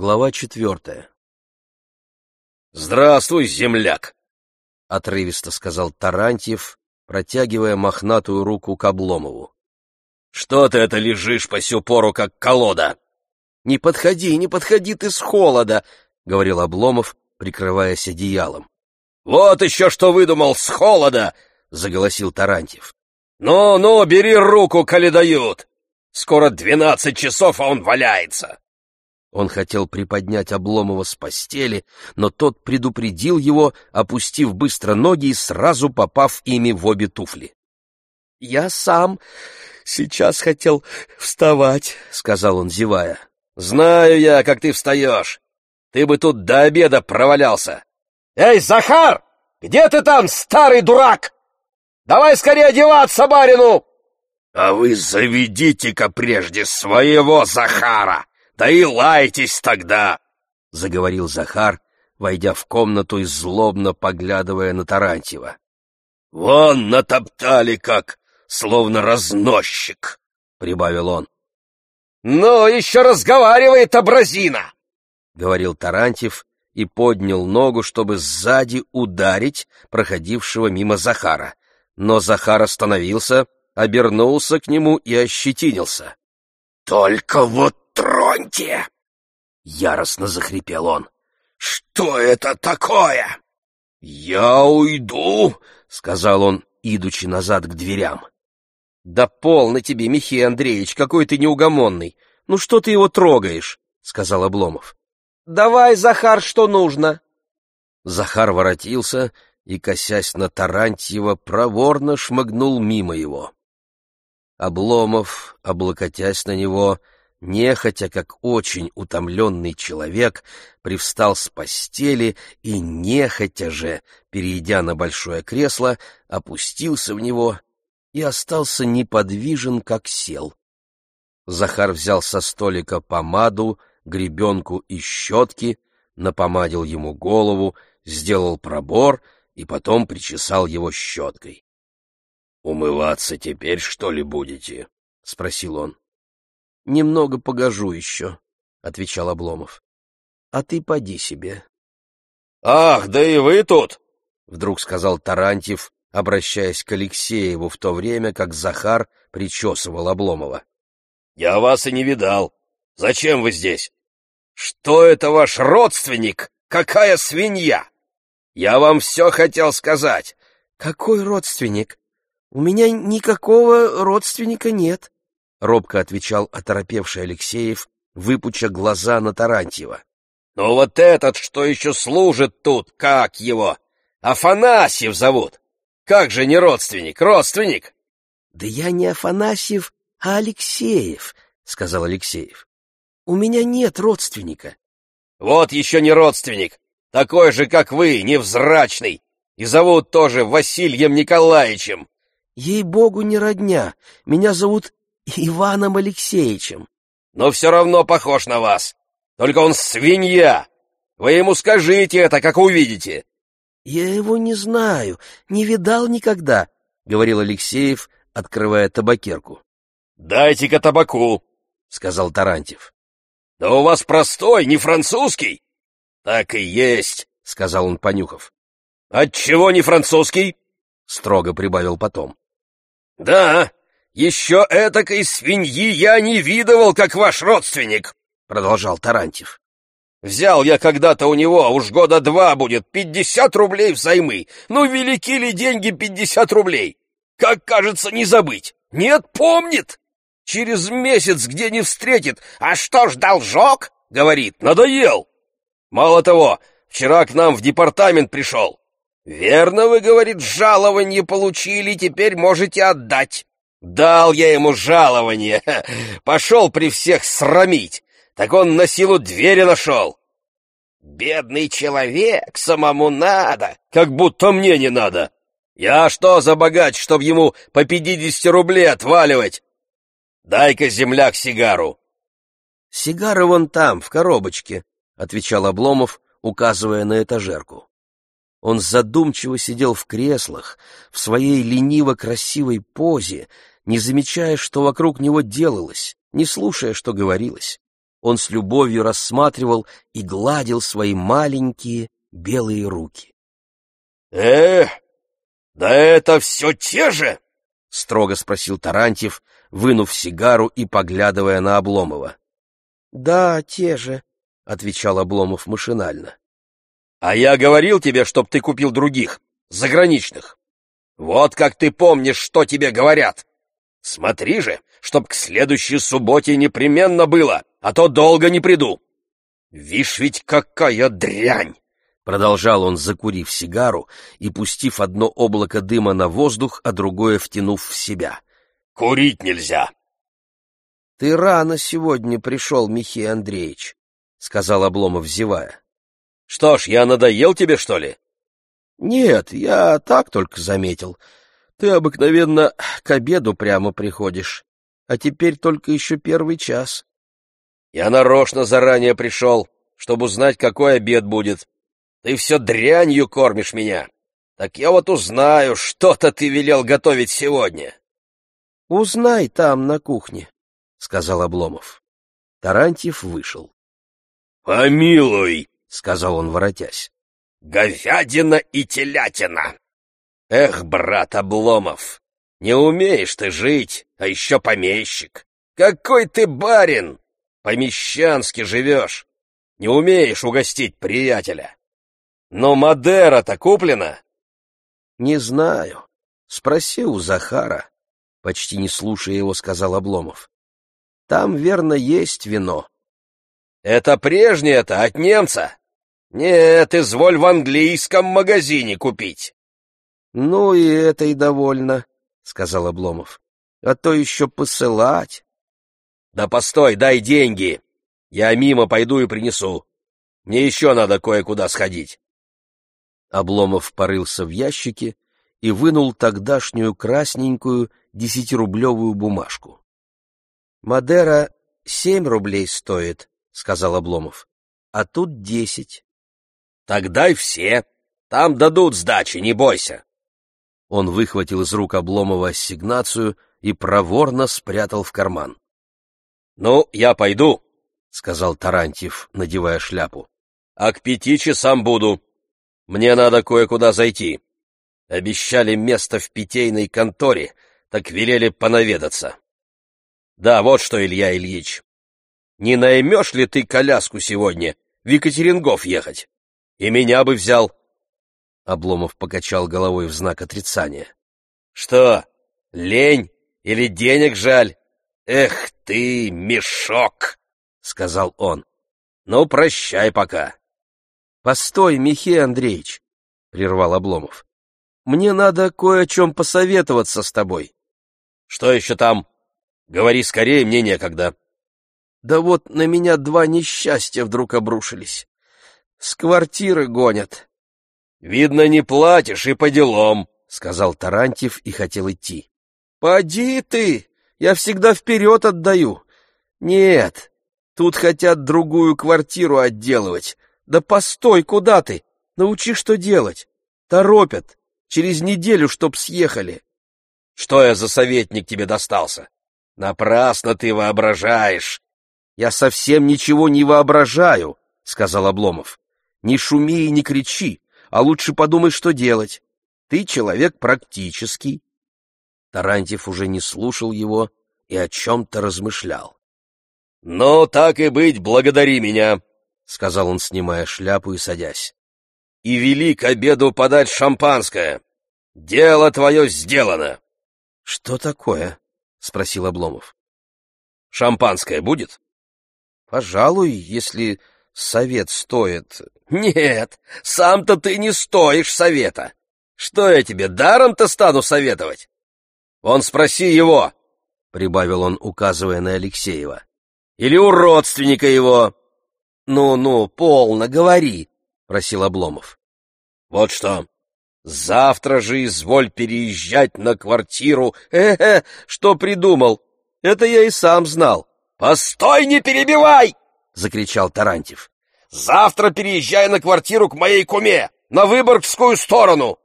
Глава четвертая. «Здравствуй, земляк!» — отрывисто сказал Тарантьев, протягивая мохнатую руку к Обломову. «Что ты это лежишь по сю пору, как колода?» «Не подходи, не подходи ты с холода!» — говорил Обломов, прикрываясь одеялом. «Вот еще что выдумал с холода!» — заголосил Тарантьев. «Ну-ну, бери руку, коли дают! Скоро двенадцать часов, а он валяется!» Он хотел приподнять Обломова с постели, но тот предупредил его, опустив быстро ноги и сразу попав ими в обе туфли. — Я сам сейчас хотел вставать, — сказал он, зевая. — Знаю я, как ты встаешь. Ты бы тут до обеда провалялся. — Эй, Захар! Где ты там, старый дурак? Давай скорее одеваться барину! — А вы заведите-ка прежде своего Захара! Да и лайтесь тогда! — заговорил Захар, войдя в комнату и злобно поглядывая на Тарантьева. — Вон натоптали как, словно разносчик, — прибавил он. — Ну, еще разговаривает образина! — говорил Тарантьев и поднял ногу, чтобы сзади ударить проходившего мимо Захара. Но Захар остановился, обернулся к нему и ощетинился. — Только вот троньте!» Яростно захрипел он. «Что это такое?» «Я уйду», — сказал он, идучи назад к дверям. «Да полно тебе, Михей Андреевич, какой ты неугомонный! Ну что ты его трогаешь?» — сказал Обломов. «Давай, Захар, что нужно!» Захар воротился и, косясь на Тарантьева, проворно шмыгнул мимо его. Обломов, облокотясь на него, нехотя, как очень утомленный человек, привстал с постели и, нехотя же, перейдя на большое кресло, опустился в него и остался неподвижен, как сел. Захар взял со столика помаду, гребенку и щетки, напомадил ему голову, сделал пробор и потом причесал его щеткой. — Умываться теперь, что ли, будете? — спросил он. — Немного погожу еще, — отвечал Обломов. — А ты поди себе. — Ах, да и вы тут! — вдруг сказал Тарантьев, обращаясь к Алексееву в то время, как Захар причесывал Обломова. — Я вас и не видал. Зачем вы здесь? Что это ваш родственник? Какая свинья? Я вам все хотел сказать. — Какой родственник? У меня никакого родственника нет. — робко отвечал оторопевший Алексеев, выпуча глаза на Тарантьева. — Ну вот этот, что еще служит тут, как его? Афанасьев зовут. Как же не родственник, родственник? — Да я не Афанасьев, а Алексеев, — сказал Алексеев. — У меня нет родственника. — Вот еще не родственник, такой же, как вы, невзрачный, и зовут тоже Васильем Николаевичем. — Ей-богу, не родня, меня зовут Иваном Алексеевичем. Но все равно похож на вас. Только он свинья. Вы ему скажите это, как увидите. Я его не знаю, не видал никогда, говорил Алексеев, открывая табакерку. Дайте-ка табаку, сказал Тарантьев. Да у вас простой, не французский. Так и есть, сказал он, понюхав. Отчего не французский? строго прибавил потом. Да, еще этакой свиньи я не видывал, как ваш родственник, — продолжал Тарантьев. Взял я когда-то у него, уж года два будет, пятьдесят рублей взаймы. Ну, велики ли деньги пятьдесят рублей? Как кажется, не забыть. Нет, помнит. Через месяц где не встретит. А что ж, должок? Говорит, надоел. Мало того, вчера к нам в департамент пришел. Верно, вы, говорит, жалование получили, теперь можете отдать. Дал я ему жалование, пошел при всех срамить, так он на силу двери нашел. Бедный человек, самому надо, как будто мне не надо. Я что за богач, чтоб ему по пятидесяти рублей отваливать? Дай-ка, земляк, сигару. Сигары вон там, в коробочке, — отвечал Обломов, указывая на этажерку. Он задумчиво сидел в креслах, в своей лениво-красивой позе, не замечая, что вокруг него делалось, не слушая, что говорилось. Он с любовью рассматривал и гладил свои маленькие белые руки. — Э, да это все те же? — строго спросил Тарантьев, вынув сигару и поглядывая на Обломова. — Да, те же, — отвечал Обломов машинально. — А я говорил тебе, чтоб ты купил других, заграничных. Вот как ты помнишь, что тебе говорят. Смотри же, чтоб к следующей субботе непременно было, а то долго не приду. Вишь ведь какая дрянь! Продолжал он, закурив сигару и пустив одно облако дыма на воздух, а другое втянув в себя. Курить нельзя. — Ты рано сегодня пришел, Михей Андреевич, — сказал Обломов, зевая. — Что ж, я надоел тебе, что ли? — Нет, я так только заметил. Ты обыкновенно к обеду прямо приходишь, а теперь только еще первый час. — Я нарочно заранее пришел, чтобы узнать, какой обед будет. Ты все дрянью кормишь меня. Так я вот узнаю, что-то ты велел готовить сегодня. Узнай там, на кухне, — сказал Обломов. Тарантьев вышел. — Помилуй, — сказал он, воротясь. — Говядина и телятина. Эх, брат Обломов, не умеешь ты жить, а еще помещик. Какой ты барин! Помещански живешь. Не умеешь угостить приятеля. Но Мадера-то куплена? Не знаю. Спроси у Захара. — почти не слушая его, сказал Обломов. — Там, верно, есть вино. — Это прежнее-то от немца? Нет, изволь в английском магазине купить. — Ну и это и довольно, — сказал Обломов. — А то еще посылать. — Да постой, дай деньги. Я мимо пойду и принесу. Мне еще надо кое-куда сходить. Обломов порылся в ящике и вынул тогдашнюю красненькую десятирублевую бумажку. — Мадера семь рублей стоит, — сказал Обломов, — а тут десять. — Так дай все. Там дадут сдачи, не бойся. Он выхватил из рук Обломова ассигнацию и проворно спрятал в карман. — Ну, я пойду, — сказал Тарантьев, надевая шляпу. — А к пяти часам буду. Мне надо кое-куда зайти. Обещали место в питейной конторе, так велели понаведаться. Да, вот что, Илья Ильич. Не наймешь ли ты коляску сегодня в Екатерингов ехать? И меня бы взял. Обломов покачал головой в знак отрицания. Что, лень или денег жаль? Эх ты, мешок, сказал он. Ну, прощай пока. Постой, Михей Андреевич, прервал Обломов. Мне надо кое о чем посоветоваться с тобой. — Что еще там? Говори скорее, мне некогда. — Да вот на меня два несчастья вдруг обрушились. С квартиры гонят. — Видно, не платишь и по делам, — сказал Тарантьев и хотел идти. — Поди ты! Я всегда вперед отдаю. Нет, тут хотят другую квартиру отделывать. Да постой, куда ты? Научи, что делать. Торопят. Через неделю, чтоб съехали. — Что я за советник тебе достался? Напрасно ты воображаешь. — Я совсем ничего не воображаю, — сказал Обломов. — Не шуми и не кричи, а лучше подумай, что делать. Ты человек практический. Тарантьев уже не слушал его и о чем-то размышлял. — Ну, так и быть, благодари меня, — сказал он, снимая шляпу и садясь и вели к обеду подать шампанское. Дело твое сделано. — Что такое? — спросил Обломов. — Шампанское будет? — Пожалуй, если совет стоит. — Нет, сам-то ты не стоишь совета. Что я тебе, даром-то стану советовать? Вон спроси его, — прибавил он, указывая на Алексеева. — Или у родственника его. Ну — полно, говори, просил Обломов. Вот что. Завтра же изволь переезжать на квартиру. Э-э, что придумал? Это я и сам знал. Постой, не перебивай! закричал Тарантьев. Завтра переезжай на квартиру к моей куме, на Выборгскую сторону.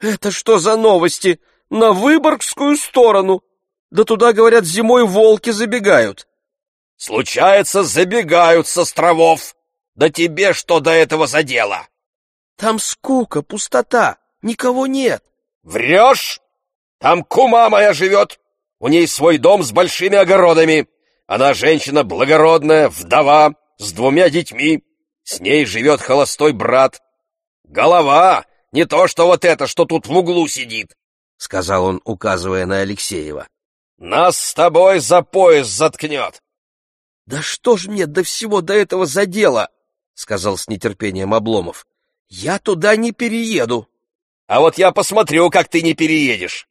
Это что за новости? На Выборгскую сторону? Да туда, говорят, зимой волки забегают. Случается, забегают с островов. Да тебе что до этого за дело? Там скука, пустота, никого нет. Врешь? Там кума моя живет. У ней свой дом с большими огородами. Она женщина благородная, вдова, с двумя детьми. С ней живет холостой брат. Голова, не то что вот это, что тут в углу сидит, — сказал он, указывая на Алексеева. Нас с тобой за пояс заткнет. — Да что ж мне до всего до этого за дело? — сказал с нетерпением Обломов. — Я туда не перееду. — А вот я посмотрю, как ты не переедешь.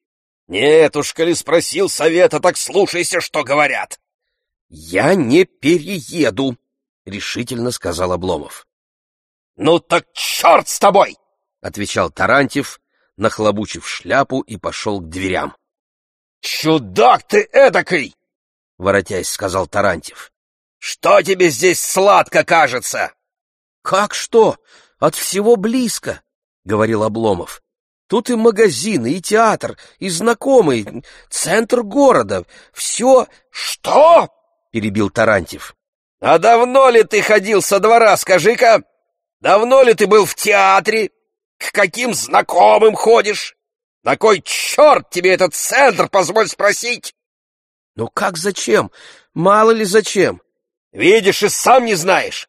Нет уж, коли спросил совета, так слушайся, что говорят. — Я не перееду, — решительно сказал Обломов. — Ну так черт с тобой! — отвечал Тарантьев, нахлобучив шляпу и пошел к дверям. — Чудак ты эдакой! — воротясь, сказал Тарантьев. — Что тебе здесь сладко кажется? — Как что? От всего близко, — говорил Обломов. Тут и магазины, и театр, и знакомый, центр города. Все... — Что? — перебил Тарантьев. — А давно ли ты ходил со двора, скажи-ка? Давно ли ты был в театре? К каким знакомым ходишь? На кой черт тебе этот центр, позволь спросить? — Ну как зачем? Мало ли зачем? — Видишь, и сам не знаешь.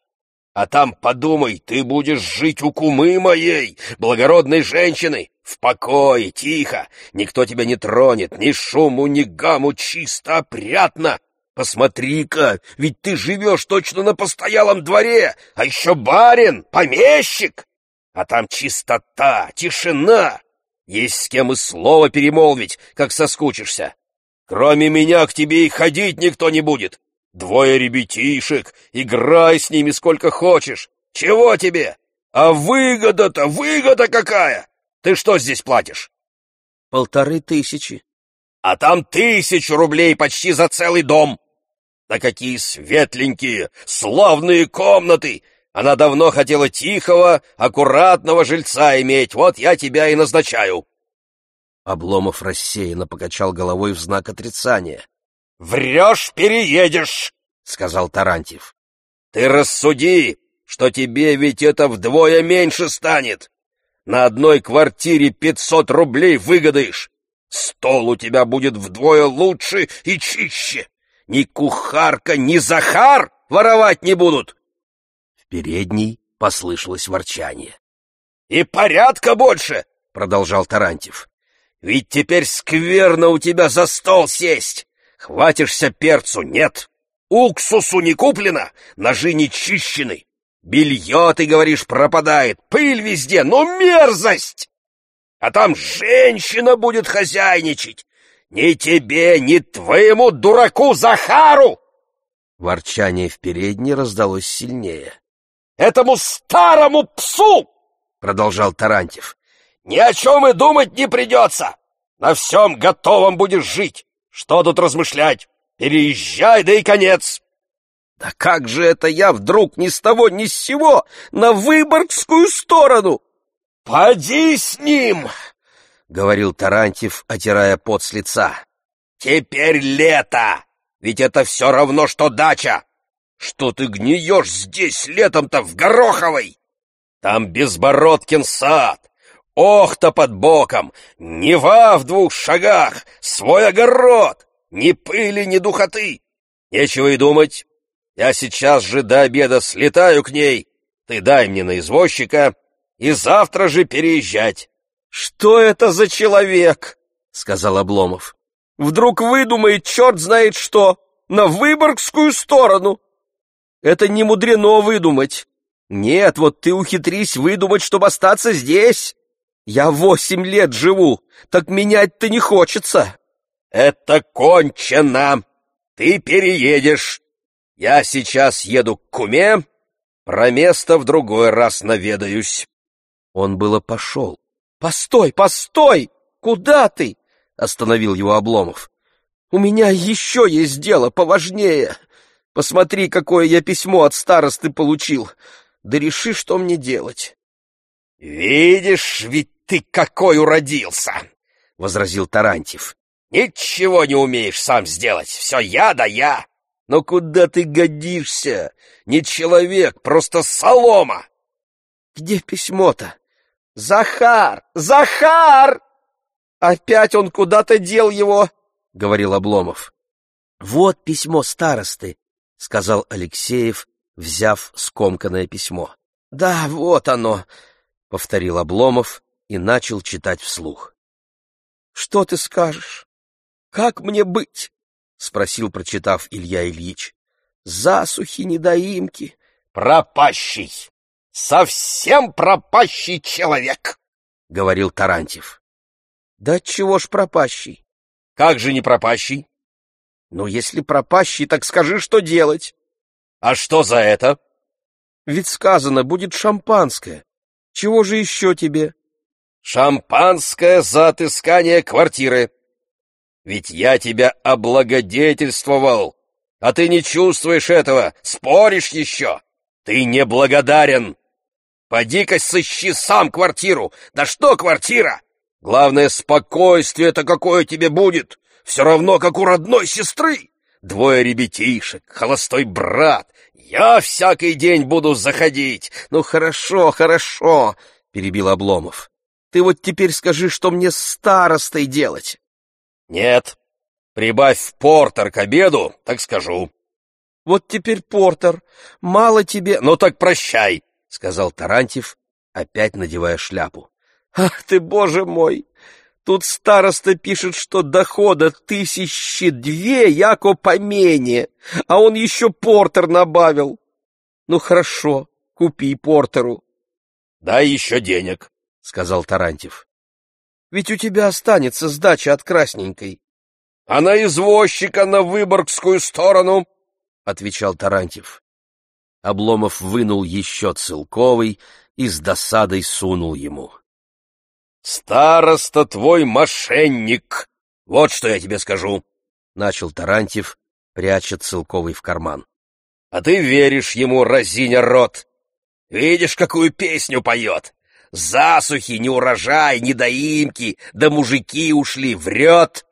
А там, подумай, ты будешь жить у кумы моей, благородной женщины, в покое, тихо, никто тебя не тронет, ни шуму, ни гаму, чисто, опрятно. Посмотри-ка, ведь ты живешь точно на постоялом дворе, а еще барин, помещик. А там чистота, тишина, есть с кем и слово перемолвить, как соскучишься. Кроме меня к тебе и ходить никто не будет. Двое ребятишек, играй с ними сколько хочешь. Чего тебе? А выгода-то, выгода какая! Ты что здесь платишь? Полторы тысячи. А там тысячу рублей почти за целый дом. Да какие светленькие, славные комнаты! Она давно хотела тихого, аккуратного жильца иметь, вот я тебя и назначаю. Обломов рассеянно покачал головой в знак отрицания. — Врешь, переедешь, — сказал Тарантьев. — Ты рассуди, что тебе ведь это вдвое меньше станет. На одной квартире пятьсот рублей выгадаешь. Стол у тебя будет вдвое лучше и чище. Ни кухарка, ни Захар воровать не будут. В передней послышалось ворчание. — И порядка больше, — продолжал Тарантьев. — Ведь теперь скверно у тебя за стол сесть. Хватишься перцу, нет. Уксусу не куплено, ножи не чищены. Белье, ты говоришь, пропадает, пыль везде, ну мерзость! А там женщина будет хозяйничать. Ни тебе, ни твоему дураку Захару! Ворчание в передней раздалось сильнее. «Этому старому псу!» — продолжал Тарантьев. «Ни о чем и думать не придется! На всем готовом будешь жить! Что тут размышлять? Переезжай, да и конец!» «Да как же это я вдруг ни с того ни с сего на Выборгскую сторону?» «Поди с ним!» — говорил Тарантьев, отирая пот с лица. «Теперь лето! Ведь это все равно, что дача! Что ты гниешь здесь летом-то в Гороховой? Там Безбородкин сад, Ох-то под боком! Нева в двух шагах! Свой огород! Ни пыли, ни духоты! Нечего и думать. Я сейчас же до обеда слетаю к ней. Ты дай мне на извозчика и завтра же переезжать. — Что это за человек? — сказал Обломов. — Вдруг выдумает черт знает что на Выборгскую сторону. Это не мудрено выдумать. Нет, вот ты ухитрись выдумать, чтобы остаться здесь. Я восемь лет живу, так менять-то не хочется. Это кончено. Ты переедешь. Я сейчас еду к куме, про место в другой раз наведаюсь. Он было пошел. Постой, постой! Куда ты? Остановил его Обломов. У меня еще есть дело поважнее. Посмотри, какое я письмо от старосты получил. Да реши, что мне делать. Видишь, ведь ты какой уродился!» — возразил Тарантьев. «Ничего не умеешь сам сделать, все я да я. Но куда ты годишься? Не человек, просто солома!» «Где письмо-то? Захар! Захар!» «Опять он куда-то дел его!» — говорил Обломов. «Вот письмо старосты», — сказал Алексеев, взяв скомканное письмо. «Да, вот оно», — повторил Обломов и начал читать вслух. «Что ты скажешь? Как мне быть?» — спросил, прочитав Илья Ильич. «Засухи, недоимки». «Пропащий! Совсем пропащий человек!» — говорил Тарантьев. Да чего ж пропащий? Как же не пропащий? Ну, если пропащий, так скажи, что делать. А что за это? Ведь сказано, будет шампанское. Чего же еще тебе? Шампанское за отыскание квартиры. Ведь я тебя облагодетельствовал, а ты не чувствуешь этого, споришь еще. Ты неблагодарен. Поди-ка сыщи сам квартиру. Да что квартира? Главное, спокойствие-то какое тебе будет, все равно, как у родной сестры. Двое ребятишек, холостой брат. Я всякий день буду заходить. Ну, хорошо, хорошо, — перебил Обломов. Ты вот теперь скажи, что мне с старостой делать. Нет, прибавь в портер к обеду, так скажу. Вот теперь портер, мало тебе... Ну так прощай, — сказал Тарантьев, опять надевая шляпу. Ах ты, боже мой! Тут староста пишет, что дохода тысячи две, яко помене, а он еще портер набавил. Ну хорошо, купи портеру. Дай еще денег, — сказал Тарантьев. Ведь у тебя останется сдача от красненькой. — А на извозчика на Выборгскую сторону, — отвечал Тарантьев. Обломов вынул еще целковый и с досадой сунул ему. «Староста твой мошенник! Вот что я тебе скажу!» — начал Тарантьев, пряча целковый в карман. «А ты веришь ему, разиня рот! Видишь, какую песню поет! Засухи, не урожай, недоимки, да мужики ушли, врет!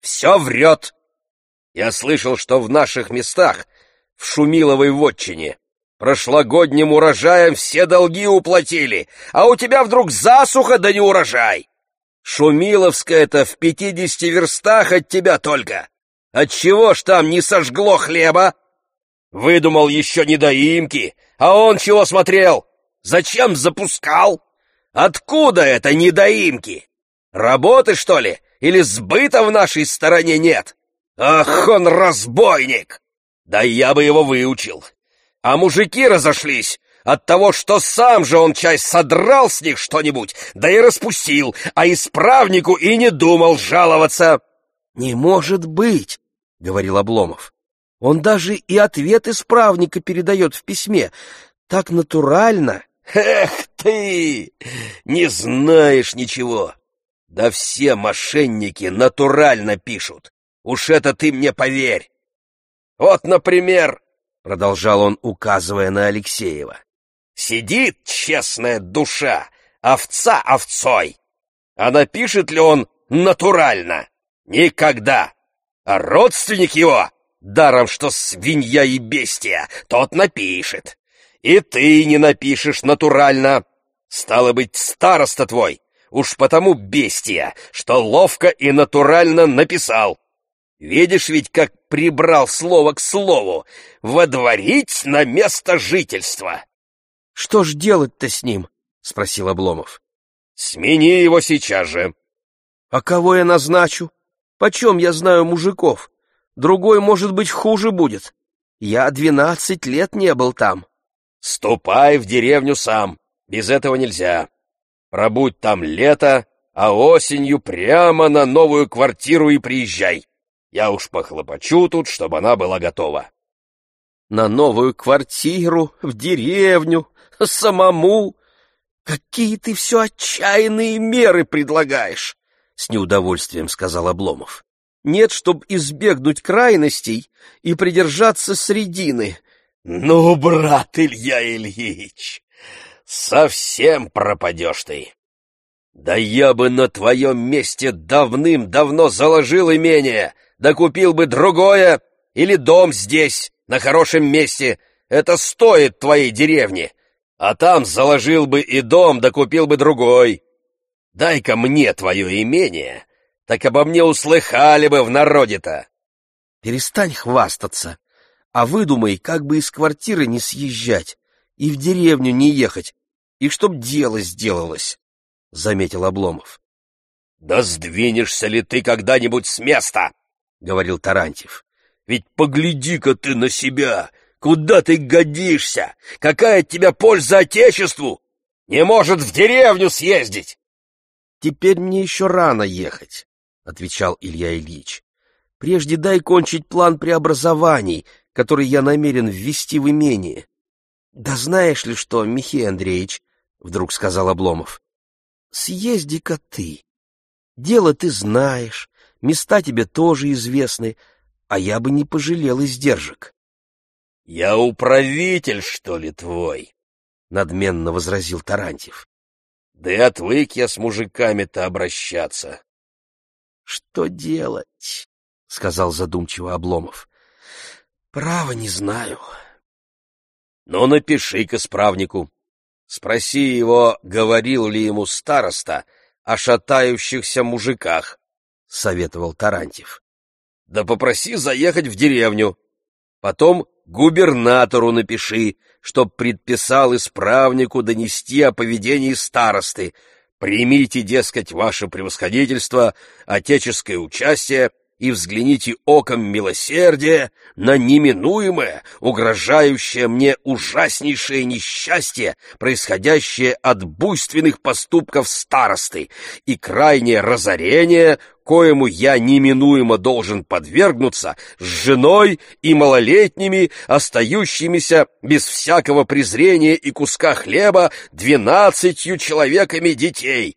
Все врет! Я слышал, что в наших местах, в Шумиловой вотчине, Прошлогодним урожаем все долги уплатили, а у тебя вдруг засуха да не урожай. Шумиловская-то в пятидесяти верстах от тебя только. Отчего ж там не сожгло хлеба? Выдумал еще недоимки, а он чего смотрел? Зачем запускал? Откуда это недоимки? Работы, что ли? Или сбыта в нашей стороне нет? Ах, он разбойник! Да я бы его выучил а мужики разошлись от того, что сам же он часть содрал с них что-нибудь, да и распустил, а исправнику и не думал жаловаться. — Не может быть, — говорил Обломов. Он даже и ответ исправника передает в письме. Так натурально. — Эх ты! Не знаешь ничего. Да все мошенники натурально пишут. Уж это ты мне поверь. Вот, например, — продолжал он, указывая на Алексеева. «Сидит честная душа, овца овцой. А напишет ли он натурально? Никогда. А родственник его, даром что свинья и бестия, тот напишет. И ты не напишешь натурально. Стало быть, староста твой, уж потому бестия, что ловко и натурально написал. Видишь ведь, как прибрал слово к слову. Водворить на место жительства. — Что ж делать-то с ним? — спросил Обломов. — Смени его сейчас же. — А кого я назначу? Почем я знаю мужиков? Другой, может быть, хуже будет. Я двенадцать лет не был там. — Ступай в деревню сам. Без этого нельзя. Пробудь там лето, а осенью прямо на новую квартиру и приезжай. Я уж похлопочу тут, чтобы она была готова. На новую квартиру, в деревню, самому. Какие ты все отчаянные меры предлагаешь, — с неудовольствием сказал Обломов. Нет, чтоб избегнуть крайностей и придержаться средины. Ну, брат Илья Ильич, совсем пропадешь ты. Да я бы на твоем месте давным-давно заложил имение, да купил бы другое, или дом здесь, на хорошем месте. Это стоит твоей деревни. А там заложил бы и дом, да купил бы другой. Дай-ка мне твое имение, так обо мне услыхали бы в народе-то. Перестань хвастаться, а выдумай, как бы из квартиры не съезжать и в деревню не ехать, и чтоб дело сделалось, — заметил Обломов. — Да сдвинешься ли ты когда-нибудь с места? — говорил Тарантьев. — Ведь погляди-ка ты на себя! Куда ты годишься? Какая от тебя польза Отечеству? Не может в деревню съездить! — Теперь мне еще рано ехать, — отвечал Илья Ильич. — Прежде дай кончить план преобразований, который я намерен ввести в имение. — Да знаешь ли что, Михей Андреевич, — вдруг сказал Обломов, — съезди-ка ты. Дело ты знаешь, места тебе тоже известны, а я бы не пожалел издержек. — Я управитель, что ли, твой? — надменно возразил Тарантьев. — Да и отвык я с мужиками-то обращаться. — Что делать? — сказал задумчиво Обломов. — Право не знаю. — Ну, напиши к исправнику. Спроси его, говорил ли ему староста о шатающихся мужиках, — советовал Тарантьев. — Да попроси заехать в деревню. Потом губернатору напиши, чтоб предписал исправнику донести о поведении старосты. Примите, дескать, ваше превосходительство, отеческое участие и взгляните оком милосердия на неминуемое, угрожающее мне ужаснейшее несчастье, происходящее от буйственных поступков старосты, и крайнее разорение, коему я неминуемо должен подвергнуться с женой и малолетними, остающимися без всякого презрения и куска хлеба двенадцатью человеками детей,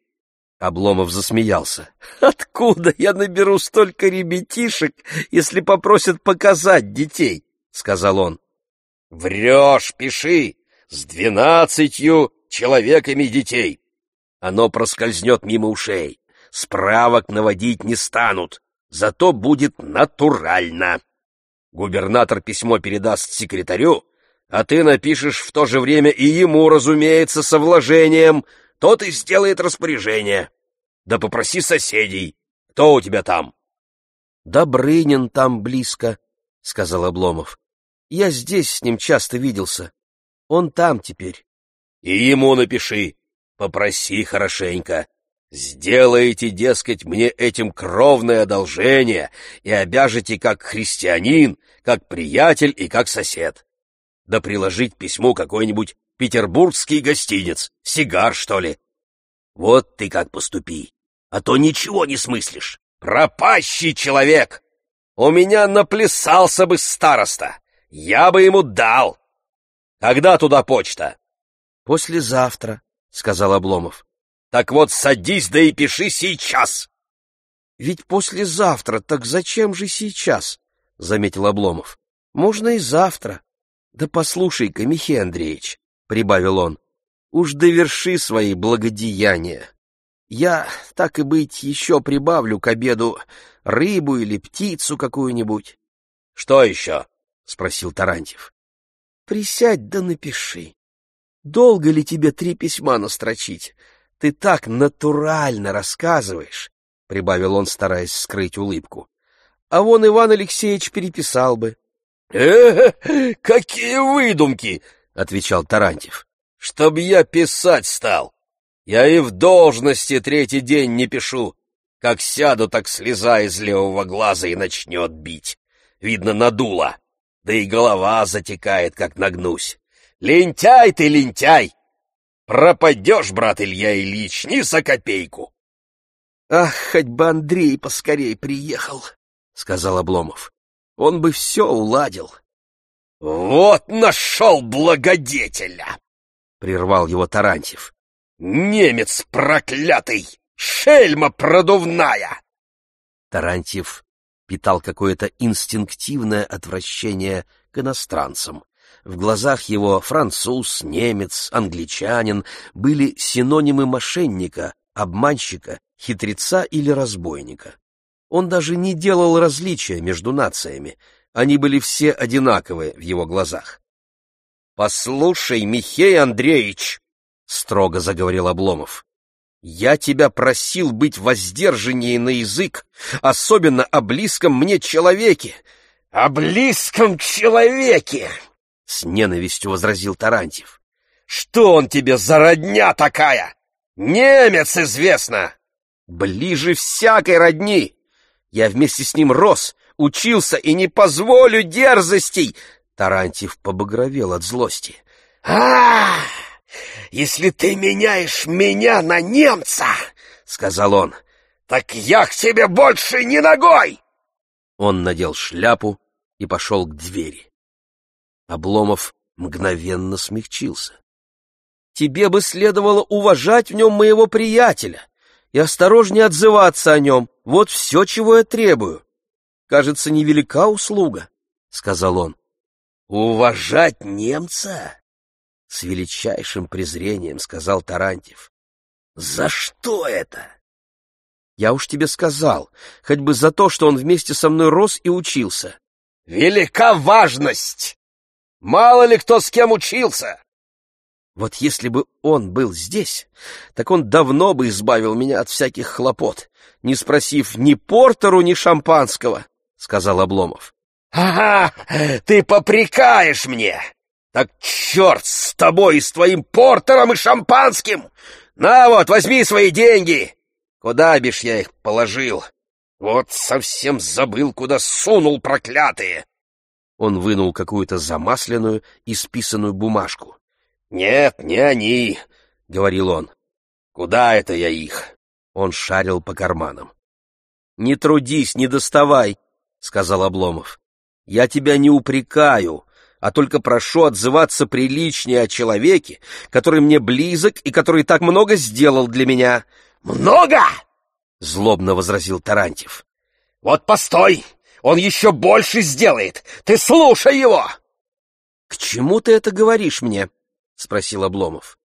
Обломов засмеялся. «Откуда я наберу столько ребятишек, если попросят показать детей?» — сказал он. «Врешь, пиши, с двенадцатью человеками детей. Оно проскользнет мимо ушей, справок наводить не станут, зато будет натурально. Губернатор письмо передаст секретарю, а ты напишешь в то же время и ему, разумеется, со вложением — тот и сделает распоряжение. Да попроси соседей. Кто у тебя там? — Добрынин там близко, — сказал Обломов. — Я здесь с ним часто виделся. Он там теперь. — И ему напиши. Попроси хорошенько. Сделайте, дескать, мне этим кровное одолжение и обяжете как христианин, как приятель и как сосед. Да приложить письму какой-нибудь петербургский гостиниц, сигар, что ли. Вот ты как поступи, а то ничего не смыслишь. Пропащий человек! У меня наплясался бы староста, я бы ему дал. Когда туда почта? — Послезавтра, — сказал Обломов. — Так вот садись да и пиши сейчас. — Ведь послезавтра, так зачем же сейчас? — заметил Обломов. — Можно и завтра. Да послушай-ка, Михей Андреевич, — прибавил он, — уж доверши свои благодеяния. Я, так и быть, еще прибавлю к обеду рыбу или птицу какую-нибудь. — Что еще? — спросил Тарантьев. — Присядь да напиши. Долго ли тебе три письма настрочить? Ты так натурально рассказываешь, — прибавил он, стараясь скрыть улыбку. — А вон Иван Алексеевич переписал бы. «Э — какие выдумки! — отвечал Тарантьев. — Чтоб я писать стал. Я и в должности третий день не пишу. Как сяду, так слеза из левого глаза и начнет бить. Видно, надуло. Да и голова затекает, как нагнусь. Лентяй ты, лентяй! Пропадешь, брат Илья Ильич, ни за копейку. — Ах, хоть бы Андрей поскорей приехал, — сказал Обломов. — Он бы все уладил. — «Вот нашел благодетеля!» — прервал его Тарантьев. «Немец проклятый! Шельма продувная!» Тарантьев питал какое-то инстинктивное отвращение к иностранцам. В глазах его француз, немец, англичанин были синонимы мошенника, обманщика, хитреца или разбойника. Он даже не делал различия между нациями, Они были все одинаковые в его глазах. «Послушай, Михей Андреевич!» — строго заговорил Обломов. «Я тебя просил быть воздержаннее на язык, особенно о близком мне человеке». «О близком человеке!» — с ненавистью возразил Тарантьев. «Что он тебе за родня такая? Немец, известно!» «Ближе всякой родни! Я вместе с ним рос, учился и не позволю дерзостей!» Тарантьев побагровел от злости. а, Если ты меняешь меня на немца, — сказал он, — так я к тебе больше не ногой! Он надел шляпу и пошел к двери. Обломов мгновенно смягчился. «Тебе бы следовало уважать в нем моего приятеля и осторожнее отзываться о нем. Вот все, чего я требую. Кажется, невелика услуга», — сказал он. «Уважать немца?» — с величайшим презрением сказал Тарантьев. «За что это?» «Я уж тебе сказал, хоть бы за то, что он вместе со мной рос и учился». «Велика важность! Мало ли кто с кем учился!» Вот если бы он был здесь, так он давно бы избавил меня от всяких хлопот, не спросив ни портеру, ни шампанского, — сказал Обломов. «Ага, ты попрекаешь мне! Так черт с тобой и с твоим портером и шампанским! На вот, возьми свои деньги! Куда бишь я их положил? Вот совсем забыл, куда сунул проклятые!» Он вынул какую-то замасленную и списанную бумажку. «Нет, не они», — говорил он. «Куда это я их?» Он шарил по карманам. «Не трудись, не доставай», — сказал Обломов. Я тебя не упрекаю, а только прошу отзываться приличнее о человеке, который мне близок и который так много сделал для меня. Много? Злобно возразил Тарантьев. Вот постой, он еще больше сделает. Ты слушай его. К чему ты это говоришь мне? Спросил Обломов.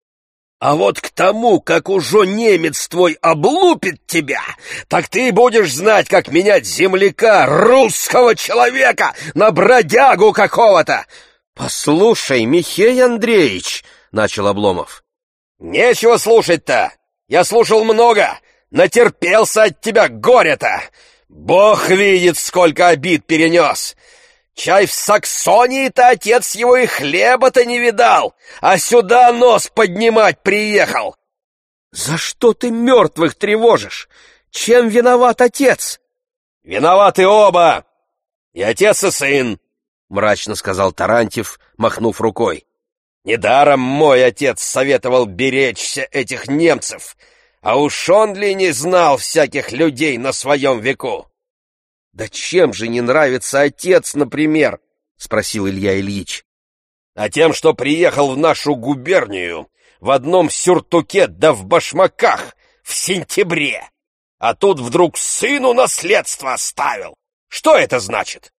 А вот к тому, как уже немец твой облупит тебя, так ты будешь знать, как менять земляка, русского человека, на бродягу какого-то. — Послушай, Михей Андреевич, — начал Обломов. — Нечего слушать-то. Я слушал много, натерпелся от тебя горя-то. Бог видит, сколько обид перенес. Чай в Саксонии-то отец его и хлеба-то не видал, а сюда нос поднимать приехал. За что ты мертвых тревожишь? Чем виноват отец? Виноваты оба, и отец, и сын, — мрачно сказал Тарантьев, махнув рукой. Недаром мой отец советовал беречься этих немцев, а уж он ли не знал всяких людей на своем веку? «Да чем же не нравится отец, например?» — спросил Илья Ильич. «А тем, что приехал в нашу губернию в одном сюртуке да в башмаках в сентябре, а тут вдруг сыну наследство оставил. Что это значит?»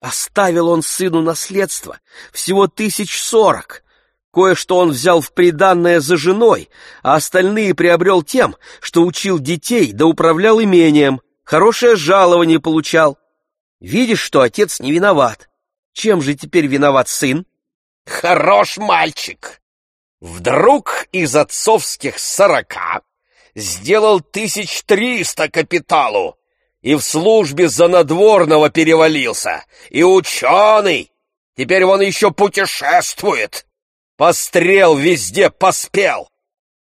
«Оставил он сыну наследство всего тысяч сорок. Кое-что он взял в приданное за женой, а остальные приобрел тем, что учил детей да управлял имением» хорошее жалование получал. Видишь, что отец не виноват. Чем же теперь виноват сын? Хорош мальчик! Вдруг из отцовских сорока сделал тысяч триста капиталу и в службе за надворного перевалился, и ученый. Теперь он еще путешествует. Пострел везде поспел.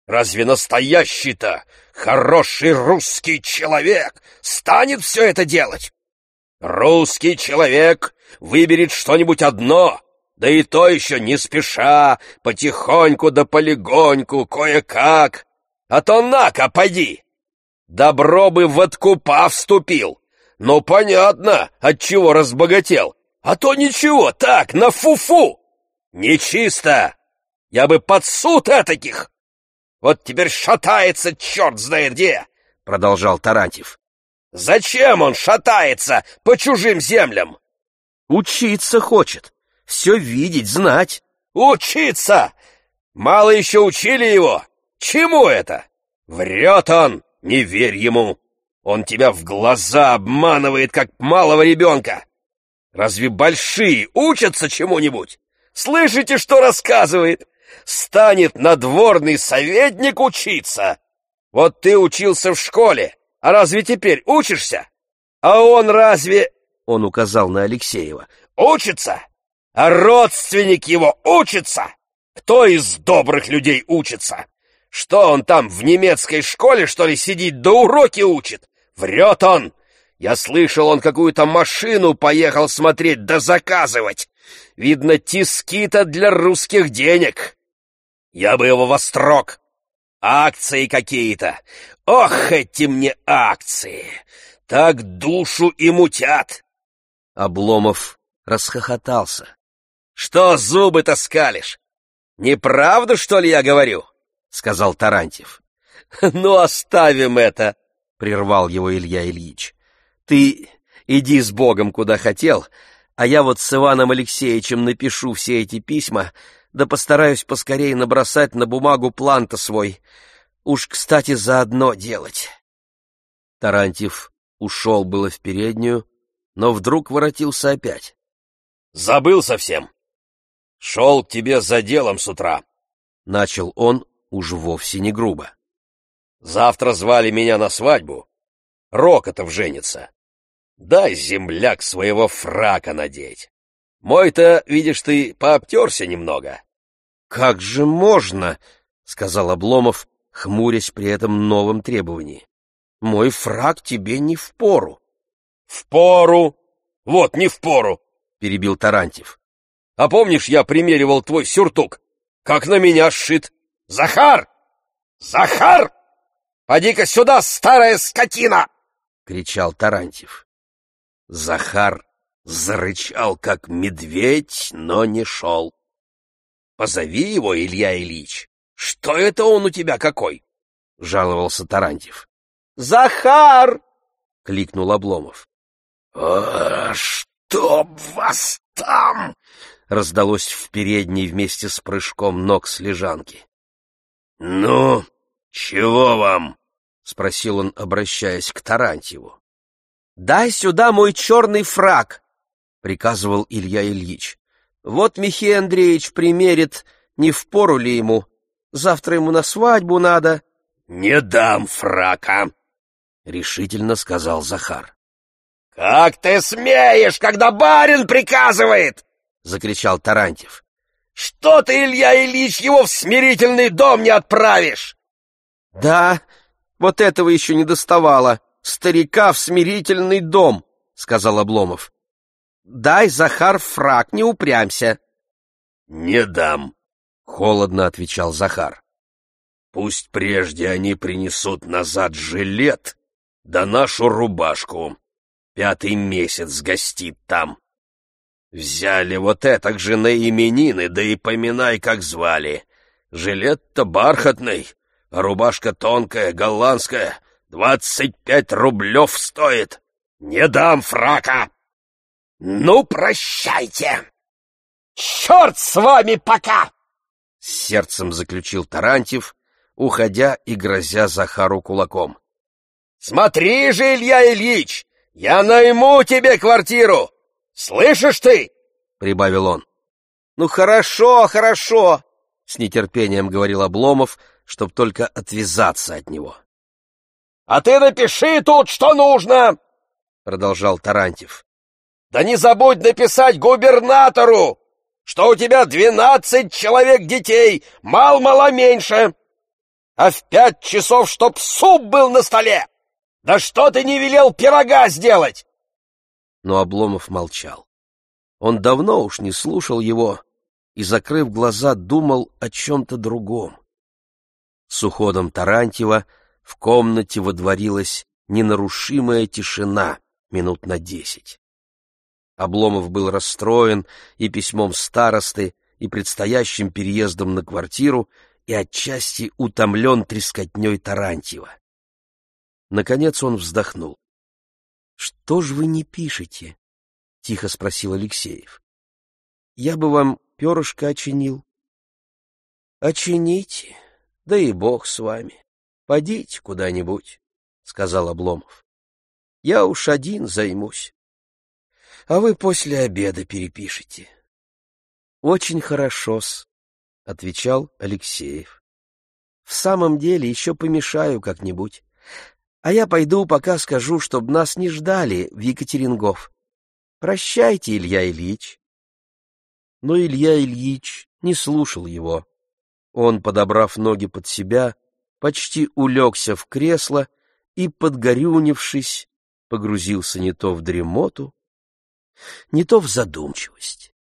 Разве настоящий-то хороший русский человек станет все это делать? Русский человек выберет что-нибудь одно, да и то еще не спеша, потихоньку да полегоньку, кое-как. А то на-ка, поди! Добро бы в откупа вступил. Ну, понятно, от чего разбогател. А то ничего, так, на фу-фу. Нечисто. Я бы под суд этаких. Вот теперь шатается черт знает где, — продолжал Тарантьев. Зачем он шатается по чужим землям? Учиться хочет, все видеть, знать. Учиться! Мало еще учили его. Чему это? Врет он, не верь ему. Он тебя в глаза обманывает, как малого ребенка. Разве большие учатся чему-нибудь? Слышите, что рассказывает? Станет надворный советник учиться. Вот ты учился в школе, а разве теперь учишься? А он разве...» Он указал на Алексеева. «Учится? А родственник его учится? Кто из добрых людей учится? Что он там в немецкой школе, что ли, сидит да уроки учит? Врет он! Я слышал, он какую-то машину поехал смотреть да заказывать. Видно, тиски-то для русских денег. Я бы его вострок. Акции какие-то. Ох, эти мне акции! Так душу и мутят. Обломов расхохотался. Что зубы-то скалишь? Неправду, что ли, я говорю? Сказал Тарантьев. Ну, оставим это, прервал его Илья Ильич. Ты иди с Богом куда хотел, а я вот с Иваном Алексеевичем напишу все эти письма, да постараюсь поскорее набросать на бумагу план-то свой. Уж, кстати, заодно делать. Тарантьев ушел было в переднюю, но вдруг воротился опять. — Забыл совсем. Шел к тебе за делом с утра. Начал он уж вовсе не грубо. Завтра звали меня на свадьбу. Рокотов женится. Дай, земляк, своего фрака надеть. Мой-то, видишь ты, пообтерся немного. — Как же можно? — сказал Обломов, хмурясь при этом новом требовании. — Мой фрак тебе не впору. — Впору! Вот, не впору! — перебил Тарантьев. — А помнишь, я примеривал твой сюртук? Как на меня сшит? Захар! Захар! Поди-ка сюда, старая скотина! — кричал Тарантьев. Захар зарычал, как медведь, но не шел. — Позови его, Илья Ильич. Что это он у тебя какой? — жаловался Тарантьев. — Захар! — кликнул Обломов. — А чтоб вас там! — раздалось в передней вместе с прыжком ног с лежанки. — Ну, чего вам? — спросил он, обращаясь к Тарантьеву. «Дай сюда мой черный фраг!» — приказывал Илья Ильич. «Вот Михей Андреевич примерит, не впору ли ему. Завтра ему на свадьбу надо». «Не дам фрака!» — решительно сказал Захар. «Как ты смеешь, когда барин приказывает!» — закричал Тарантьев. «Что ты, Илья Ильич, его в смирительный дом не отправишь?» «Да, вот этого еще не доставало», старика в смирительный дом, — сказал Обломов. — Дай, Захар, фраг, не упрямься. — Не дам, — холодно отвечал Захар. — Пусть прежде они принесут назад жилет, да нашу рубашку. Пятый месяц гостит там. Взяли вот это же на именины, да и поминай, как звали. Жилет-то бархатный, а рубашка тонкая, голландская, Двадцать пять рублев стоит. Не дам фрака. Ну, прощайте. Черт с вами пока! С сердцем заключил Тарантьев, уходя и грозя Захару кулаком. Смотри же, Илья Ильич, я найму тебе квартиру. Слышишь ты? Прибавил он. Ну, хорошо, хорошо, с нетерпением говорил Обломов, чтоб только отвязаться от него. А ты напиши тут, что нужно, продолжал Тарантьев. Да не забудь написать губернатору, что у тебя двенадцать человек детей, мал-мало меньше, а в пять часов чтоб суп был на столе. Да что ты не велел пирога сделать? Но Обломов молчал. Он давно уж не слушал его и, закрыв глаза, думал о чем-то другом. С уходом Тарантьева в комнате водворилась ненарушимая тишина минут на десять. Обломов был расстроен и письмом старосты, и предстоящим переездом на квартиру, и отчасти утомлен трескотней Тарантьева. Наконец он вздохнул. — Что ж вы не пишете? — тихо спросил Алексеев. — Я бы вам перышко очинил. — Очините, да и бог с вами. Подите куда-нибудь, — сказал Обломов. — Я уж один займусь. А вы после обеда перепишете. Очень хорошо-с, — отвечал Алексеев. В самом деле еще помешаю как-нибудь. А я пойду пока скажу, чтоб нас не ждали в Екатерингов. Прощайте, Илья Ильич. Но Илья Ильич не слушал его. Он, подобрав ноги под себя, почти улегся в кресло и, подгорюнившись, погрузился не то в дремоту, не то в задумчивость.